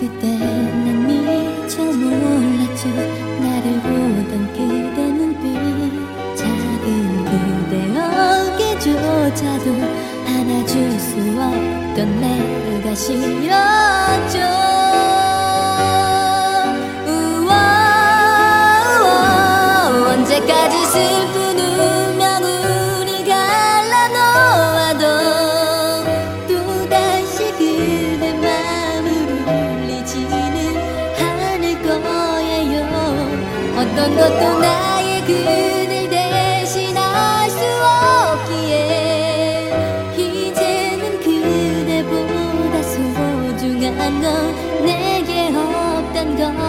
그때 난 미처 몰랐죠. 나를 보던 그대 눈빛 작은 그대 어깨조차도 안아줄 수 없던 내가 싫었죠. 어떤 것도 나의 그늘 대신할 수 없기에 이제는 그대보다 소중한 건 내게 없단 것.